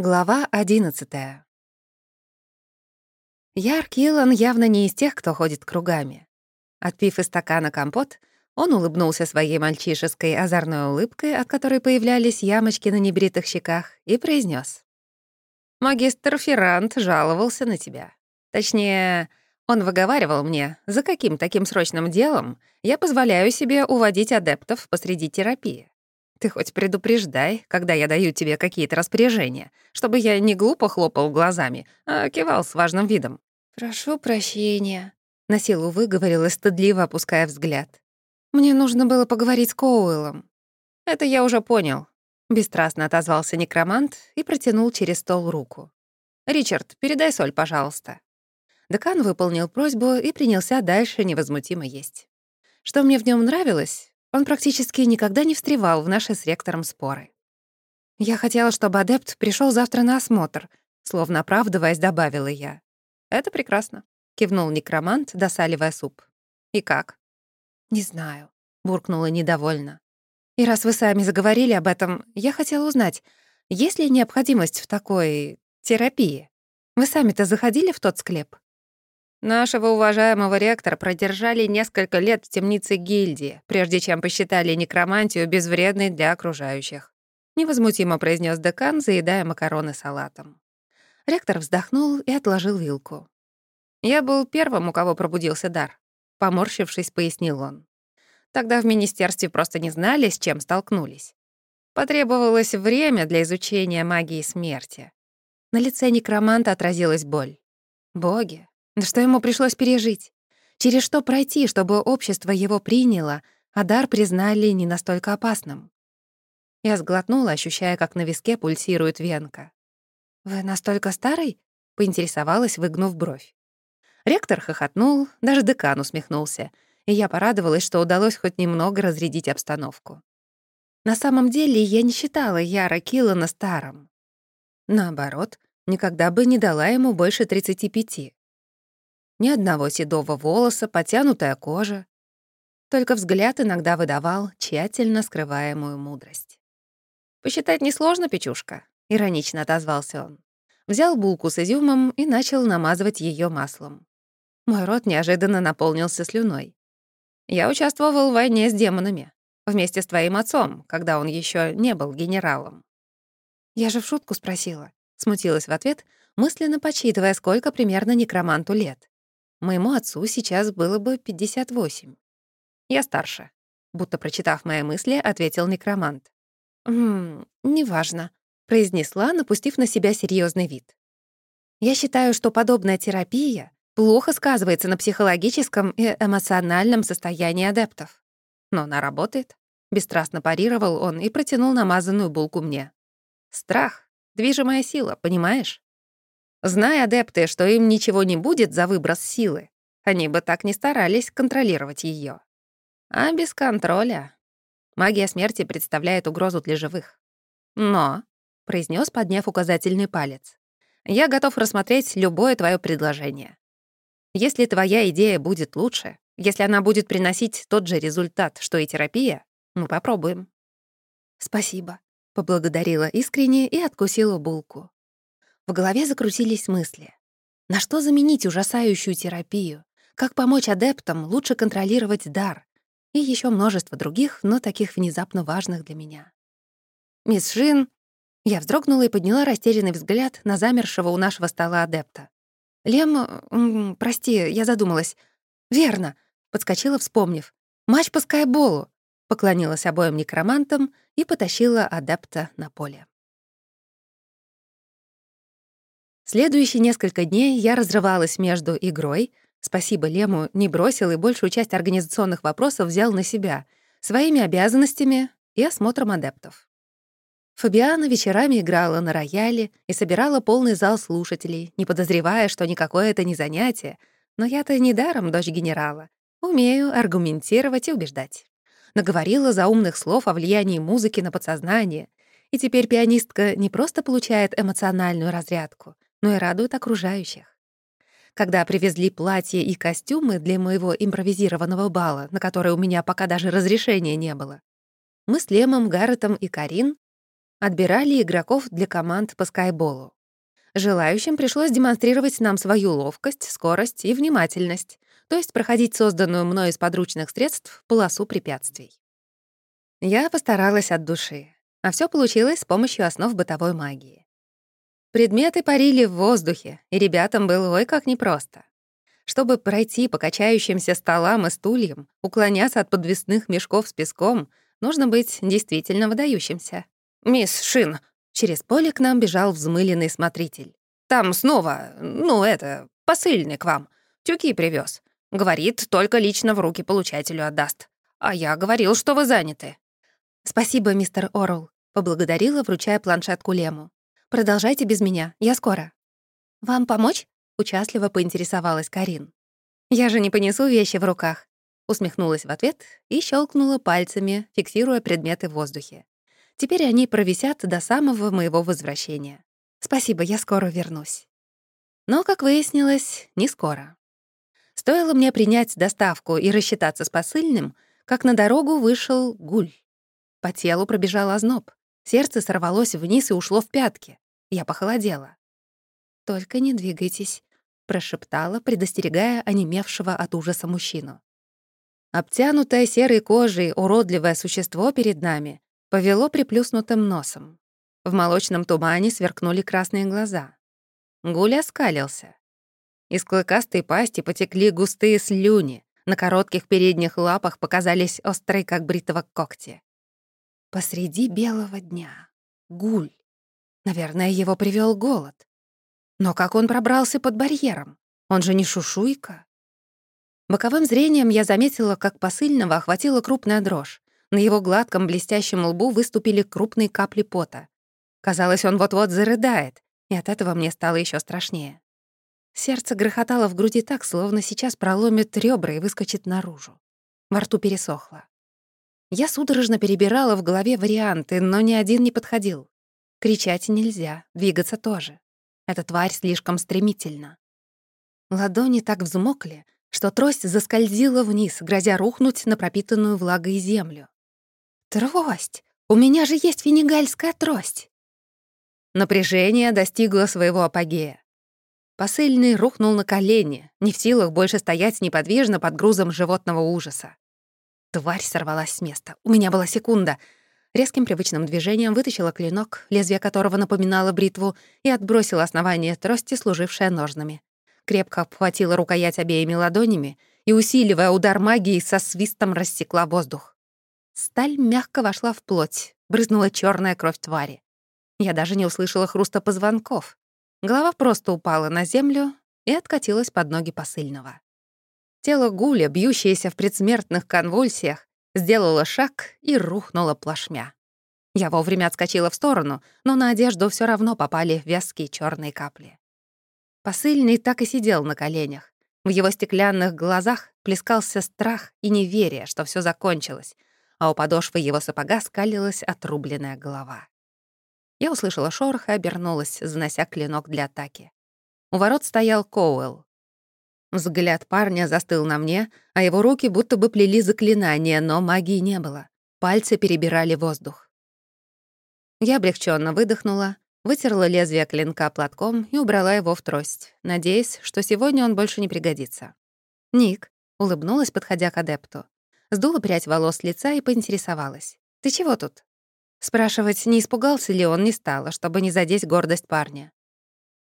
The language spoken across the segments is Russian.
Глава 11 Яр Киллан явно не из тех, кто ходит кругами. Отпив из стакана компот, он улыбнулся своей мальчишеской озорной улыбкой, от которой появлялись ямочки на небритых щеках, и произнес: «Магистр Феррант жаловался на тебя. Точнее, он выговаривал мне, за каким таким срочным делом я позволяю себе уводить адептов посреди терапии. Ты хоть предупреждай, когда я даю тебе какие-то распоряжения, чтобы я не глупо хлопал глазами, а кивал с важным видом. «Прошу прощения», — на силу выговорила, стыдливо опуская взгляд. «Мне нужно было поговорить с Коуэллом». «Это я уже понял», — бесстрастно отозвался некромант и протянул через стол руку. «Ричард, передай соль, пожалуйста». Декан выполнил просьбу и принялся дальше невозмутимо есть. Что мне в нем нравилось, он практически никогда не встревал в наши с ректором споры. «Я хотела, чтобы адепт пришел завтра на осмотр», словно оправдываясь, добавила я. «Это прекрасно», — кивнул некромант, досаливая суп. «И как?» «Не знаю», — буркнула недовольно. «И раз вы сами заговорили об этом, я хотела узнать, есть ли необходимость в такой терапии? Вы сами-то заходили в тот склеп?» Нашего уважаемого ректора продержали несколько лет в темнице гильдии, прежде чем посчитали некромантию безвредной для окружающих. Невозмутимо произнес декан, заедая макароны салатом. Ректор вздохнул и отложил вилку. «Я был первым, у кого пробудился дар», — поморщившись, пояснил он. «Тогда в министерстве просто не знали, с чем столкнулись. Потребовалось время для изучения магии смерти». На лице некроманта отразилась боль. «Боги, что ему пришлось пережить? Через что пройти, чтобы общество его приняло, а дар признали не настолько опасным? Я сглотнула, ощущая, как на виске пульсирует венка. «Вы настолько старый?» — поинтересовалась, выгнув бровь. Ректор хохотнул, даже декан усмехнулся, и я порадовалась, что удалось хоть немного разрядить обстановку. На самом деле я не считала Яра Киллана старым. Наоборот, никогда бы не дала ему больше 35. Ни одного седого волоса, потянутая кожа. Только взгляд иногда выдавал тщательно скрываемую мудрость. «Посчитать несложно, Печушка», — иронично отозвался он. Взял булку с изюмом и начал намазывать ее маслом. Мой рот неожиданно наполнился слюной. «Я участвовал в войне с демонами. Вместе с твоим отцом, когда он еще не был генералом». «Я же в шутку спросила», — смутилась в ответ, мысленно подсчитывая, сколько примерно некроманту лет. Моему отцу сейчас было бы 58. Я старше. Будто прочитав мои мысли, ответил некромант. «Ммм, неважно», — произнесла, напустив на себя серьезный вид. «Я считаю, что подобная терапия плохо сказывается на психологическом и эмоциональном состоянии адептов. Но она работает». Бесстрастно парировал он и протянул намазанную булку мне. «Страх — движимая сила, понимаешь?» Зная адепты, что им ничего не будет за выброс силы, они бы так не старались контролировать ее. А без контроля магия смерти представляет угрозу для живых. Но, — произнес, подняв указательный палец, я готов рассмотреть любое твое предложение. Если твоя идея будет лучше, если она будет приносить тот же результат, что и терапия, мы попробуем. Спасибо, — поблагодарила искренне и откусила булку. В голове закрутились мысли. На что заменить ужасающую терапию? Как помочь адептам лучше контролировать дар? И еще множество других, но таких внезапно важных для меня. «Мисс Шин...» Я вздрогнула и подняла растерянный взгляд на замершего у нашего стола адепта. «Лем... прости, я задумалась. Верно!» — подскочила, вспомнив. «Матч по скайболу!» — поклонилась обоим некромантам и потащила адепта на поле. Следующие несколько дней я разрывалась между игрой, спасибо Лему, не бросил и большую часть организационных вопросов взял на себя, своими обязанностями и осмотром адептов. Фабиана вечерами играла на рояле и собирала полный зал слушателей, не подозревая, что никакое это не занятие, но я-то недаром дочь генерала. Умею аргументировать и убеждать. Наговорила заумных слов о влиянии музыки на подсознание, и теперь пианистка не просто получает эмоциональную разрядку — но и радует окружающих. Когда привезли платья и костюмы для моего импровизированного бала, на который у меня пока даже разрешения не было, мы с Лемом, Гарретом и Карин отбирали игроков для команд по скайболу. Желающим пришлось демонстрировать нам свою ловкость, скорость и внимательность, то есть проходить созданную мной из подручных средств полосу препятствий. Я постаралась от души, а все получилось с помощью основ бытовой магии. Предметы парили в воздухе, и ребятам было ой как непросто. Чтобы пройти по качающимся столам и стульям, уклоняться от подвесных мешков с песком, нужно быть действительно выдающимся. «Мисс Шин!» Через поле к нам бежал взмыленный смотритель. «Там снова, ну это, посыльный к вам. Тюки привез. Говорит, только лично в руки получателю отдаст. А я говорил, что вы заняты». «Спасибо, мистер Орл», — поблагодарила, вручая планшетку Лему. «Продолжайте без меня, я скоро». «Вам помочь?» — участливо поинтересовалась Карин. «Я же не понесу вещи в руках», — усмехнулась в ответ и щелкнула пальцами, фиксируя предметы в воздухе. Теперь они провисят до самого моего возвращения. Спасибо, я скоро вернусь. Но, как выяснилось, не скоро. Стоило мне принять доставку и рассчитаться с посыльным, как на дорогу вышел гуль. По телу пробежал озноб. Сердце сорвалось вниз и ушло в пятки. Я похолодела. «Только не двигайтесь», — прошептала, предостерегая онемевшего от ужаса мужчину. Обтянутое серой кожей уродливое существо перед нами повело приплюснутым носом. В молочном тумане сверкнули красные глаза. Гуль оскалился. Из клыкастой пасти потекли густые слюни, на коротких передних лапах показались острые, как бритого когти. Посреди белого дня. Гуль. Наверное, его привел голод. Но как он пробрался под барьером? Он же не шушуйка. Боковым зрением я заметила, как посыльного охватила крупная дрожь. На его гладком блестящем лбу выступили крупные капли пота. Казалось, он вот-вот зарыдает, и от этого мне стало еще страшнее. Сердце грохотало в груди так, словно сейчас проломит ребра и выскочит наружу. Во рту пересохло. Я судорожно перебирала в голове варианты, но ни один не подходил. Кричать нельзя, двигаться тоже. Эта тварь слишком стремительна. Ладони так взмокли, что трость заскользила вниз, грозя рухнуть на пропитанную влагой землю. «Трость! У меня же есть финигальская трость!» Напряжение достигло своего апогея. Посыльный рухнул на колени, не в силах больше стоять неподвижно под грузом животного ужаса. Тварь сорвалась с места. У меня была секунда. Резким привычным движением вытащила клинок, лезвие которого напоминало бритву, и отбросила основание трости, служившее ножнами. Крепко обхватила рукоять обеими ладонями и, усиливая удар магии, со свистом рассекла воздух. Сталь мягко вошла в плоть, брызнула черная кровь твари. Я даже не услышала хруста позвонков. Голова просто упала на землю и откатилась под ноги посыльного. Тело Гуля, бьющееся в предсмертных конвульсиях, сделало шаг и рухнуло плашмя. Я вовремя отскочила в сторону, но на одежду все равно попали вязкие черные капли. Посыльный так и сидел на коленях. В его стеклянных глазах плескался страх и неверие, что все закончилось, а у подошвы его сапога скалилась отрубленная голова. Я услышала шорох и обернулась, занося клинок для атаки. У ворот стоял Коуэлл. Взгляд парня застыл на мне, а его руки будто бы плели заклинание, но магии не было. Пальцы перебирали воздух. Я облегченно выдохнула, вытерла лезвие клинка платком и убрала его в трость, надеясь, что сегодня он больше не пригодится. «Ник», — улыбнулась, подходя к адепту. Сдула прядь волос с лица и поинтересовалась. «Ты чего тут?» Спрашивать, не испугался ли он, не стало, чтобы не задеть гордость парня.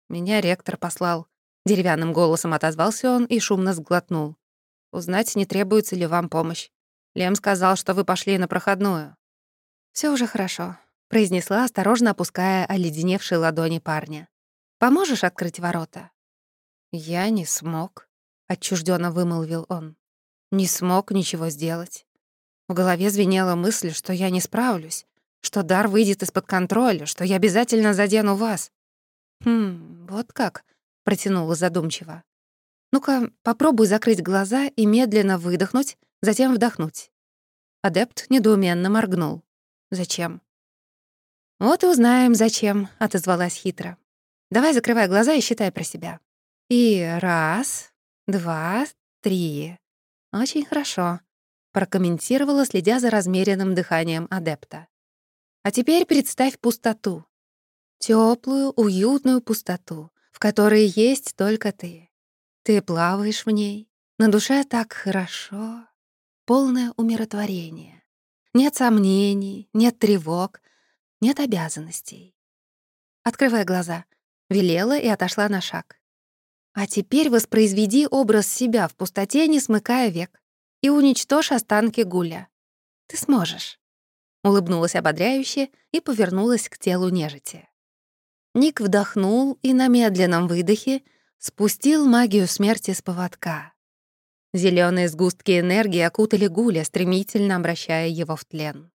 «Меня ректор послал». Деревянным голосом отозвался он и шумно сглотнул. «Узнать, не требуется ли вам помощь. Лем сказал, что вы пошли на проходную». Все уже хорошо», — произнесла, осторожно опуская оледеневшие ладони парня. «Поможешь открыть ворота?» «Я не смог», — отчужденно вымолвил он. «Не смог ничего сделать. В голове звенела мысль, что я не справлюсь, что дар выйдет из-под контроля, что я обязательно задену вас». «Хм, вот как?» — протянула задумчиво. «Ну-ка, попробуй закрыть глаза и медленно выдохнуть, затем вдохнуть». Адепт недоуменно моргнул. «Зачем?» «Вот и узнаем, зачем», — отозвалась хитро. «Давай закрывай глаза и считай про себя. И раз, два, три. Очень хорошо», — прокомментировала, следя за размеренным дыханием адепта. А теперь представь пустоту. Теплую, уютную пустоту, в которой есть только ты. Ты плаваешь в ней, на душе так хорошо, полное умиротворение. Нет сомнений, нет тревог, нет обязанностей. Открывая глаза, велела и отошла на шаг. А теперь воспроизведи образ себя в пустоте, не смыкая век, и уничтожь останки Гуля. Ты сможешь. Улыбнулась ободряюще и повернулась к телу нежити. Ник вдохнул и на медленном выдохе спустил магию смерти с поводка. Зелёные сгустки энергии окутали Гуля, стремительно обращая его в тлен.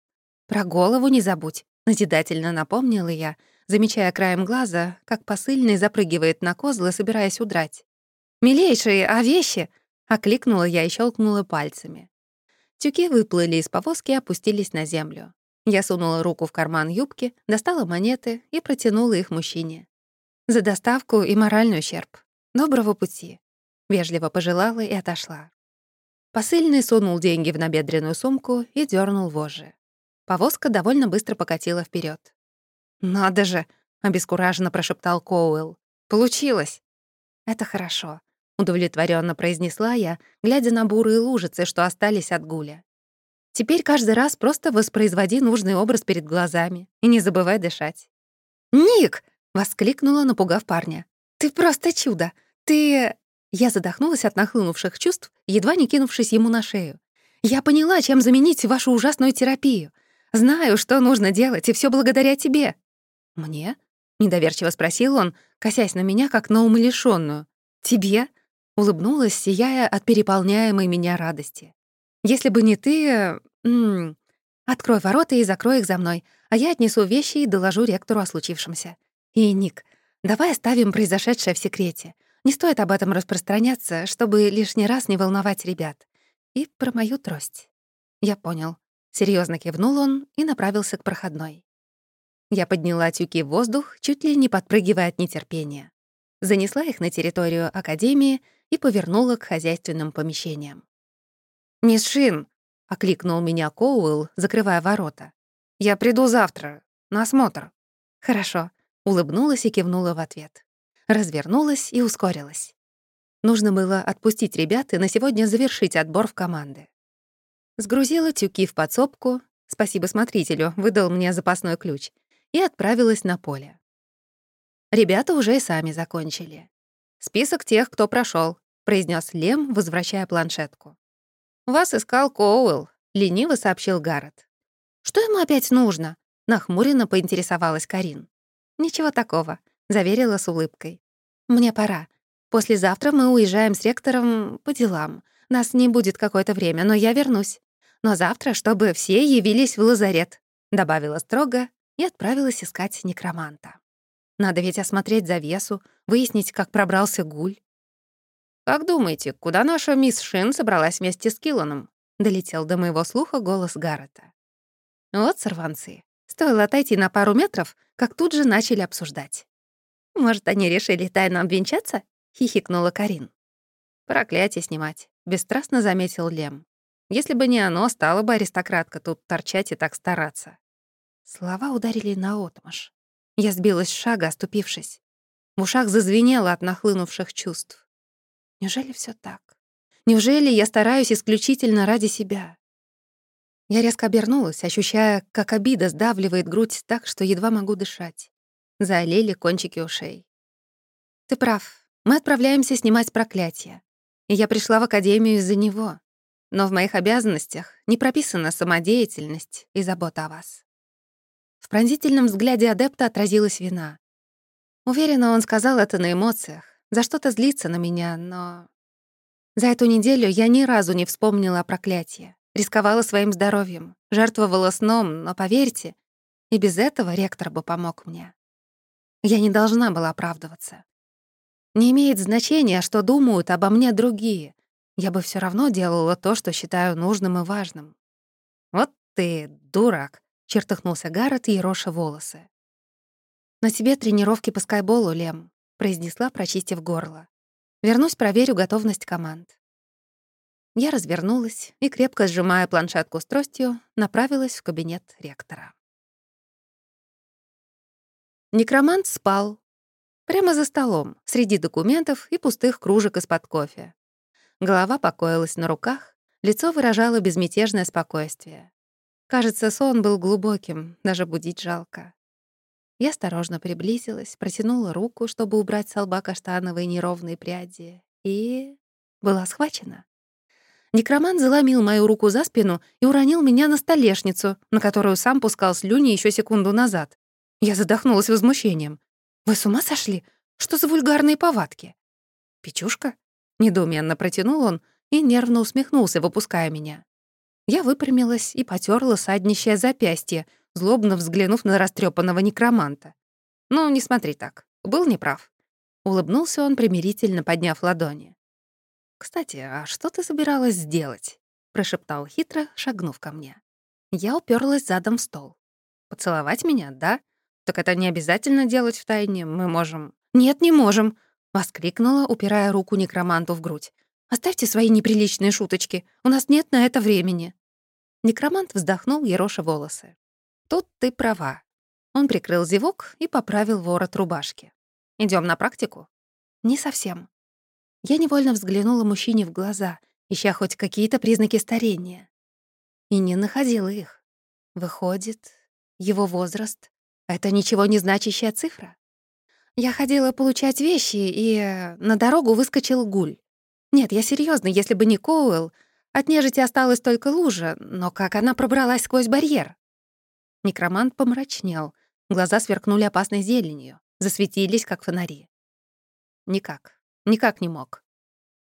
«Про голову не забудь», — назидательно напомнила я, замечая краем глаза, как посыльный запрыгивает на козлы, собираясь удрать. «Милейшие, а вещи?» — окликнула я и щелкнула пальцами. Тюки выплыли из повозки и опустились на землю. Я сунула руку в карман юбки, достала монеты и протянула их мужчине. За доставку и моральный ущерб. Доброго пути. Вежливо пожелала и отошла. Посыльный сунул деньги в набедренную сумку и дернул вожжи. Повозка довольно быстро покатила вперед. «Надо же!» — обескураженно прошептал Коуэлл. «Получилось!» «Это хорошо», — удовлетворенно произнесла я, глядя на бурые лужицы, что остались от гуля. Теперь каждый раз просто воспроизводи нужный образ перед глазами и не забывай дышать. «Ник!» — воскликнула, напугав парня. «Ты просто чудо! Ты...» Я задохнулась от нахлынувших чувств, едва не кинувшись ему на шею. «Я поняла, чем заменить вашу ужасную терапию. Знаю, что нужно делать, и все благодаря тебе». «Мне?» — недоверчиво спросил он, косясь на меня, как на умалишённую. «Тебе?» — улыбнулась, сияя от переполняемой меня радости. Если бы не ты... М -м, открой ворота и закрой их за мной, а я отнесу вещи и доложу ректору о случившемся. И, Ник, давай оставим произошедшее в секрете. Не стоит об этом распространяться, чтобы лишний раз не волновать ребят. И про мою трость. Я понял. Серьезно кивнул он и направился к проходной. Я подняла тюки в воздух, чуть ли не подпрыгивая от нетерпения. Занесла их на территорию Академии и повернула к хозяйственным помещениям. «Мисс Шин!» — окликнул меня Коуэлл, закрывая ворота. «Я приду завтра. На осмотр». «Хорошо», — улыбнулась и кивнула в ответ. Развернулась и ускорилась. Нужно было отпустить ребят и на сегодня завершить отбор в команды. Сгрузила тюки в подсобку, спасибо смотрителю, выдал мне запасной ключ, и отправилась на поле. Ребята уже и сами закончили. «Список тех, кто прошел, произнес Лем, возвращая планшетку. «Вас искал Коуэлл», — лениво сообщил Гаррет. «Что ему опять нужно?» — нахмуренно поинтересовалась Карин. «Ничего такого», — заверила с улыбкой. «Мне пора. Послезавтра мы уезжаем с ректором по делам. Нас не будет какое-то время, но я вернусь. Но завтра, чтобы все явились в лазарет», — добавила строго и отправилась искать некроманта. Надо ведь осмотреть завесу, выяснить, как пробрался гуль. «Как думаете, куда наша мисс Шин собралась вместе с Килланом?» — долетел до моего слуха голос Гаррета. Вот сорванцы. Стоило отойти на пару метров, как тут же начали обсуждать. «Может, они решили тайно обвенчаться?» — хихикнула Карин. «Проклятие снимать», — бесстрастно заметил Лем. «Если бы не оно, стала бы аристократка тут торчать и так стараться». Слова ударили наотмашь. Я сбилась с шага, оступившись. В ушах зазвенело от нахлынувших чувств. Неужели все так? Неужели я стараюсь исключительно ради себя? Я резко обернулась, ощущая, как обида сдавливает грудь так, что едва могу дышать. Заолели кончики ушей. Ты прав. Мы отправляемся снимать проклятие. И я пришла в академию из-за него. Но в моих обязанностях не прописана самодеятельность и забота о вас. В пронзительном взгляде адепта отразилась вина. Уверена, он сказал это на эмоциях, за что-то злиться на меня, но... За эту неделю я ни разу не вспомнила о проклятии. Рисковала своим здоровьем, жертвовала сном, но поверьте, и без этого ректор бы помог мне. Я не должна была оправдываться. Не имеет значения, что думают обо мне другие. Я бы все равно делала то, что считаю нужным и важным. «Вот ты, дурак!» — чертыхнулся Гаррет и ероша волосы. «На тебе тренировки по скайболу, Лем произнесла, прочистив горло. «Вернусь, проверю готовность команд». Я развернулась и, крепко сжимая планшетку с тростью, направилась в кабинет ректора. Некромант спал. Прямо за столом, среди документов и пустых кружек из-под кофе. Голова покоилась на руках, лицо выражало безмятежное спокойствие. Кажется, сон был глубоким, даже будить жалко. Я осторожно приблизилась, протянула руку, чтобы убрать с лба каштановые неровные пряди, и... была схвачена. Некромант заломил мою руку за спину и уронил меня на столешницу, на которую сам пускал слюни еще секунду назад. Я задохнулась возмущением. «Вы с ума сошли? Что за вульгарные повадки?» «Печушка?» — недоуменно протянул он и нервно усмехнулся, выпуская меня. Я выпрямилась и потерла саднищее запястье, злобно взглянув на растрепанного некроманта. «Ну, не смотри так. Был неправ». Улыбнулся он, примирительно подняв ладони. «Кстати, а что ты собиралась сделать?» — прошептал хитро, шагнув ко мне. Я уперлась задом в стол. «Поцеловать меня, да? Так это не обязательно делать в тайне. Мы можем...» «Нет, не можем!» — воскликнула, упирая руку некроманту в грудь. «Оставьте свои неприличные шуточки. У нас нет на это времени». Некромант вздохнул, ероша волосы. Тут ты права. Он прикрыл зевок и поправил ворот рубашки. Идем на практику? Не совсем. Я невольно взглянула мужчине в глаза, ища хоть какие-то признаки старения. И не находила их. Выходит, его возраст — это ничего не значащая цифра? Я ходила получать вещи, и э, на дорогу выскочил гуль. Нет, я серьезно, если бы не Коуэлл, от нежити осталась только лужа, но как она пробралась сквозь барьер? Некромант помрачнел. Глаза сверкнули опасной зеленью, засветились, как фонари. Никак, никак не мог.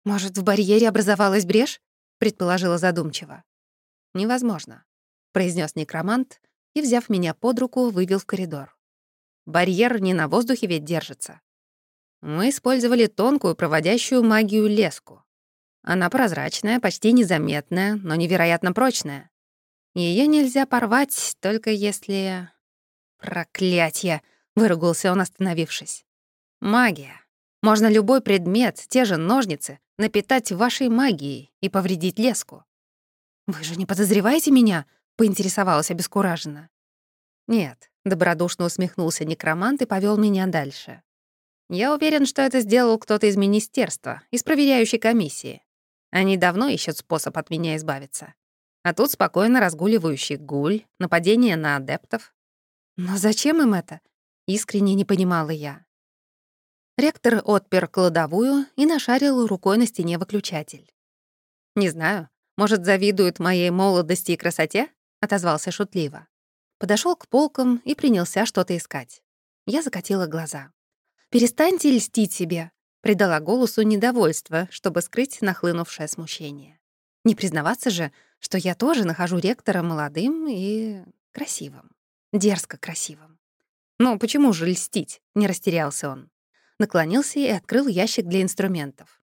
«Может, в барьере образовалась брешь?» — предположила задумчиво. «Невозможно», — произнес некромант и, взяв меня под руку, вывел в коридор. «Барьер не на воздухе ведь держится. Мы использовали тонкую проводящую магию леску. Она прозрачная, почти незаметная, но невероятно прочная. Ее нельзя порвать, только если... Проклятье! Выругался он, остановившись. Магия. Можно любой предмет, те же ножницы, напитать вашей магией и повредить леску. «Вы же не подозреваете меня?» — поинтересовалась обескураженно. «Нет», — добродушно усмехнулся некромант и повел меня дальше. «Я уверен, что это сделал кто-то из министерства, из проверяющей комиссии. Они давно ищут способ от меня избавиться. А тут спокойно разгуливающий гуль, нападение на адептов. Но зачем им это? Искренне не понимала я. Ректор отпер кладовую и нашарил рукой на стене выключатель. «Не знаю, может, завидуют моей молодости и красоте?» — отозвался шутливо. Подошел к полкам и принялся что-то искать. Я закатила глаза. «Перестаньте льстить себе», — придала голосу недовольство, чтобы скрыть нахлынувшее смущение. Не признаваться же, что я тоже нахожу ректора молодым и красивым. Дерзко красивым. «Ну, почему же льстить?» — не растерялся он. Наклонился и открыл ящик для инструментов.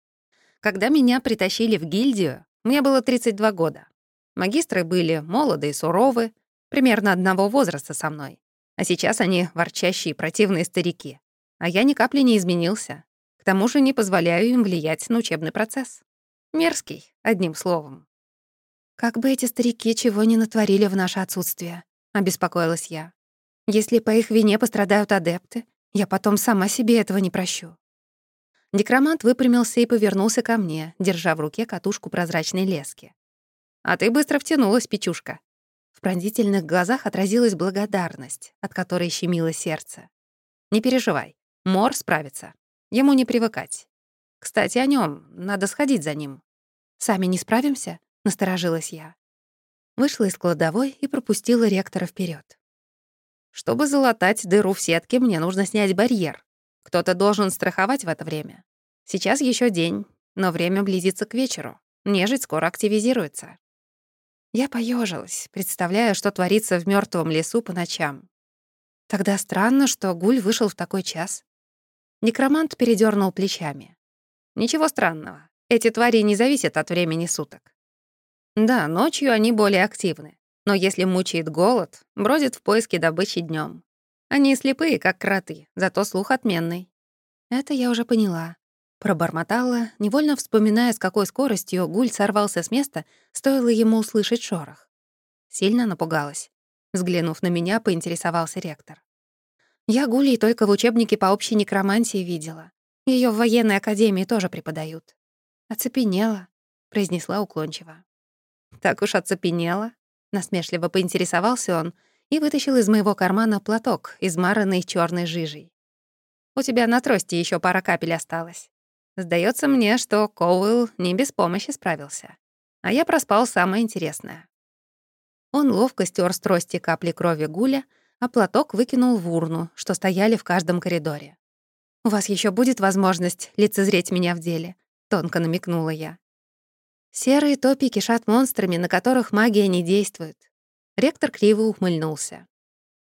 Когда меня притащили в гильдию, мне было 32 года. Магистры были молоды и суровы, примерно одного возраста со мной. А сейчас они ворчащие противные старики. А я ни капли не изменился. К тому же не позволяю им влиять на учебный процесс. Мерзкий, одним словом. «Как бы эти старики чего не натворили в наше отсутствие», — обеспокоилась я. «Если по их вине пострадают адепты, я потом сама себе этого не прощу». Некромант выпрямился и повернулся ко мне, держа в руке катушку прозрачной лески. «А ты быстро втянулась, Печушка». В пронзительных глазах отразилась благодарность, от которой щемило сердце. «Не переживай, Мор справится. Ему не привыкать. Кстати, о нем надо сходить за ним. Сами не справимся?» — насторожилась я. Вышла из кладовой и пропустила ректора вперед. Чтобы залатать дыру в сетке, мне нужно снять барьер. Кто-то должен страховать в это время. Сейчас еще день, но время близится к вечеру. Нежить скоро активизируется. Я поежилась, представляя, что творится в мертвом лесу по ночам. Тогда странно, что Гуль вышел в такой час. Некромант передернул плечами. Ничего странного. Эти твари не зависят от времени суток. Да, ночью они более активны. Но если мучает голод, бродят в поиске добычи днем. Они слепые, как кроты, зато слух отменный. Это я уже поняла. Пробормотала, невольно вспоминая, с какой скоростью гуль сорвался с места, стоило ему услышать шорох. Сильно напугалась. Взглянув на меня, поинтересовался ректор. Я Гулей только в учебнике по общей некромантии видела. Ее в военной академии тоже преподают. Оцепенела, произнесла уклончиво. Так уж оцепенела, насмешливо поинтересовался он и вытащил из моего кармана платок, измаранный черной жижей. У тебя на трости еще пара капель осталось. Сдается мне, что Коуэлл не без помощи справился. А я проспал самое интересное. Он ловко стер с трости капли крови Гуля, а платок выкинул в урну, что стояли в каждом коридоре. «У вас еще будет возможность лицезреть меня в деле», — тонко намекнула я. Серые топи кишат монстрами, на которых магия не действует. Ректор криво ухмыльнулся.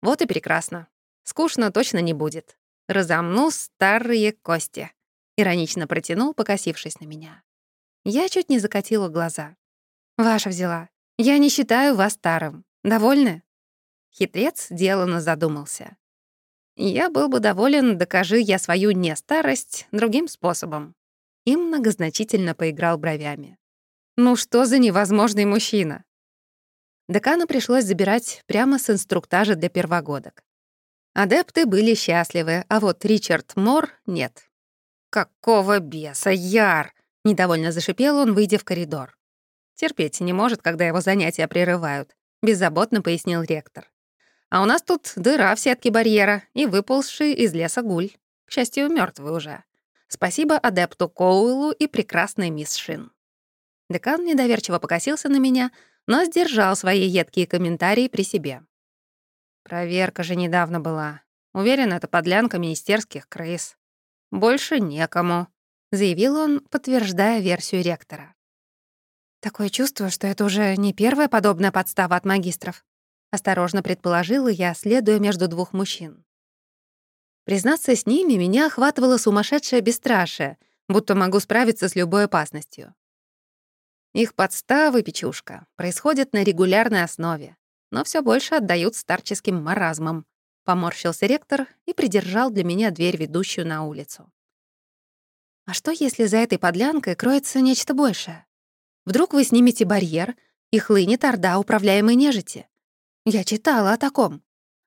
Вот и прекрасно. Скучно точно не будет. Разомну старые кости. Иронично протянул, покосившись на меня. Я чуть не закатила глаза. «Ваша взяла. Я не считаю вас старым. Довольны?» Хитрец деланно задумался. «Я был бы доволен, докажи я свою нестарость другим способом». И многозначительно поиграл бровями. «Ну что за невозможный мужчина?» Декану пришлось забирать прямо с инструктажа для первогодок. Адепты были счастливы, а вот Ричард Мор — нет. «Какого беса, Яр!» — недовольно зашипел он, выйдя в коридор. Терпеть не может, когда его занятия прерывают, беззаботно пояснил ректор. А у нас тут дыра в сетке барьера и выползший из леса гуль. К счастью, мертвый уже. Спасибо адепту Коуэлу и прекрасной мисс Шин. Декан недоверчиво покосился на меня, но сдержал свои едкие комментарии при себе. Проверка же недавно была. Уверен, это подлянка министерских крыс. Больше некому, заявил он, подтверждая версию ректора. Такое чувство, что это уже не первая подобная подстава от магистров. Осторожно предположила я, следуя между двух мужчин. Признаться, с ними меня охватывало сумасшедшее бесстрашие, будто могу справиться с любой опасностью. Их подставы, печушка, происходят на регулярной основе, но все больше отдают старческим маразмам. Поморщился ректор и придержал для меня дверь, ведущую на улицу. А что, если за этой подлянкой кроется нечто большее? Вдруг вы снимете барьер, и хлынет орда управляемой нежити? Я читала о таком.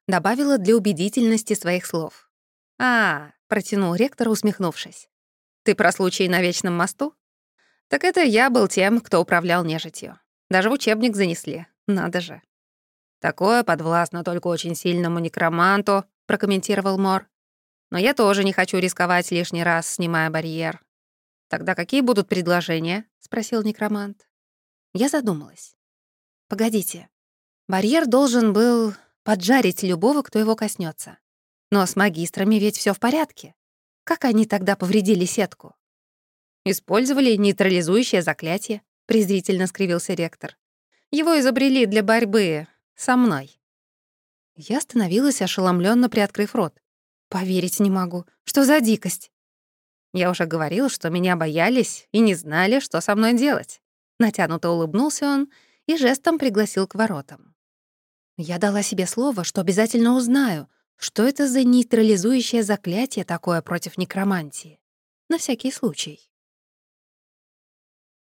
Добавила для убедительности своих слов. «А, — протянул ректор, усмехнувшись. «Ты про случай на Вечном мосту?» «Так это я был тем, кто управлял нежитью. Даже в учебник занесли. Надо же». «Такое подвластно только очень сильному некроманту», — прокомментировал Мор. «Но я тоже не хочу рисковать лишний раз, снимая барьер. «Тогда какие будут предложения?» — спросил некромант. Я задумалась. «Погодите. Барьер должен был поджарить любого, кто его коснется. Но с магистрами ведь все в порядке. Как они тогда повредили сетку?» «Использовали нейтрализующее заклятие», — презрительно скривился ректор. «Его изобрели для борьбы со мной». Я остановилась, ошеломленно приоткрыв рот. «Поверить не могу. Что за дикость?» Я уже говорил, что меня боялись и не знали, что со мной делать. Натянуто улыбнулся он и жестом пригласил к воротам. Я дала себе слово, что обязательно узнаю, что это за нейтрализующее заклятие такое против некромантии. На всякий случай.